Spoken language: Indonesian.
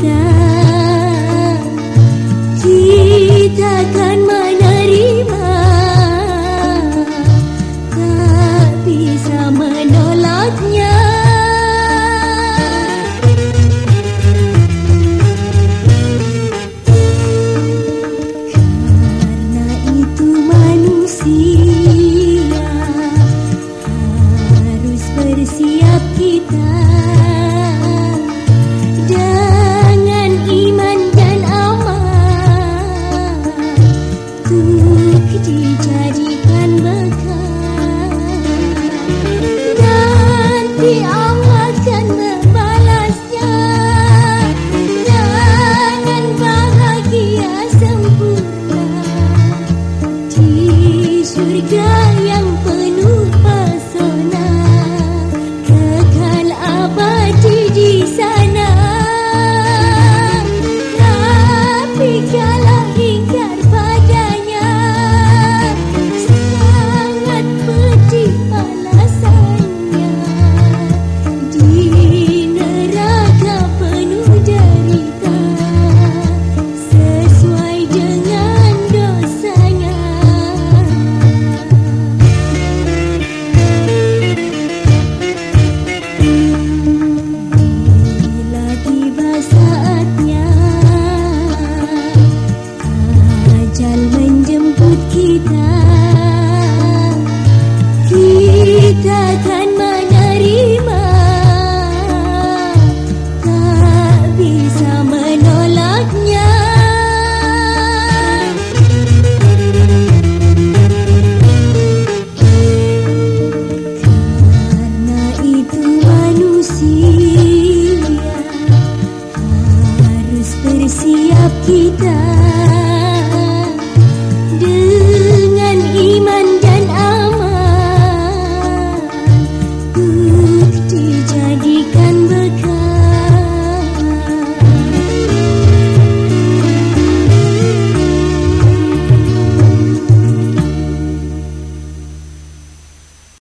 kita kita